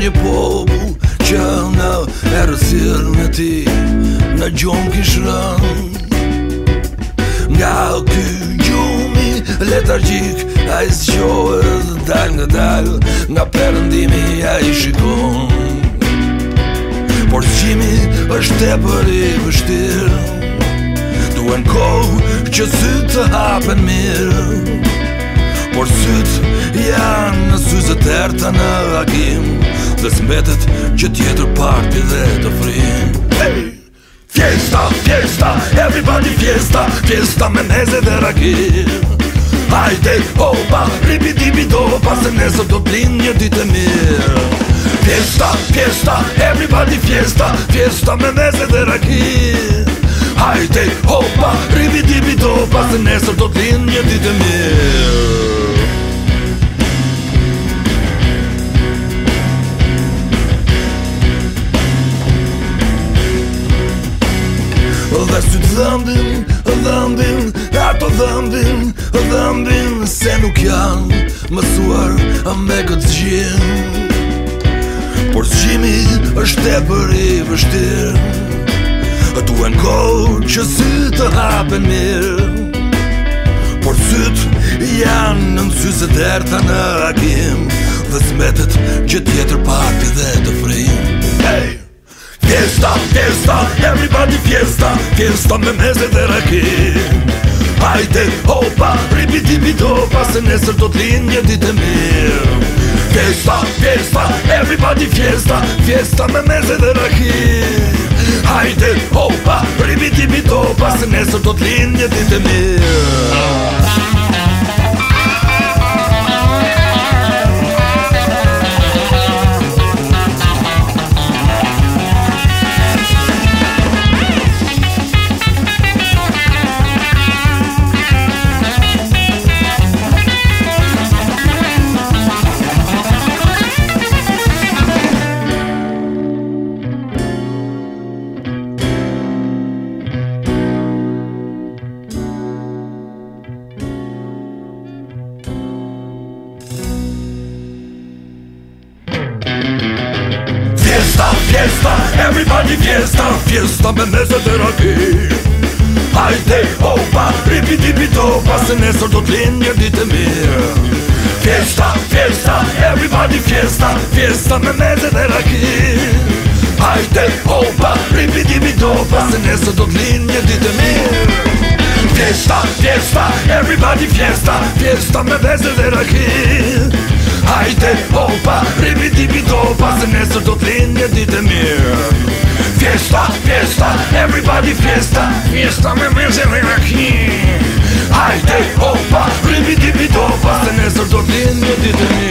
një popu që në erësir në ti Në gjumë kishrën Nga ky gjumi letargjik A i së qohet dal nga dal Nga përëndimi a i shikon Por qimi është te për i vështirë Duen kohë që sy të hapen mirë Por të tërë në agim Dhe zmetet që tjetër parti dhe të frim hey! Fjesta, fjesta, everybody fjesta Fjesta me neze dhe ragim Hajde, opa, ripi dibi do Pas se nesër do t'lin një ditë e mirë Fjesta, fjesta, everybody fjesta Fjesta me neze dhe ragim Hajde, opa, ripi dibi do Pas se nesër do t'lin një e mirë dhëmbin, dhëmbin Ato dhëmbin, dhëmbin Se nuk janë mësuar me këtë zgjim Por zgjimi është e për i vështir Duen kohë që sy të hapen mirë Por syt janë në nësysë dherë të në agim Dhe smetet që tjetër parti dhe të fërë fiesta, fiesta, everybody fiesta, fiesta me meze dhe raki Hajde, hopa, ripiti bito, pasë nesër do t'linë një ditë mirë Fiesta, fiesta, everybody fiesta, fiesta me meze dhe raki Hajde, hopa, ripiti bito, pasë nesër do t'linë një ditë mirë fiesta, fiesta, everybody fiesta Fiesta me nesër të rapi Hajde, opa, pripi tipi topa Se nesër do t'lin njër ditë mirë Fiesta, fiesta, everybody fiesta Fiesta me nesër të rapi Hajde, opa, pripi tipi topa Se nesër do t'lin njër ditë mirë Fiesta, fiesta, everybody fiesta Fiesta me nesër të rapi Hajte, opa, ripi, tipi, dopa, se nesër do t'linë një ditë e mirë Fiesta, fiesta, everybody fiesta, Fiesta me më zemre në knjë Hajte, opa, ripi, tipi, dopa, se nesër do t'linë një ditë e mirë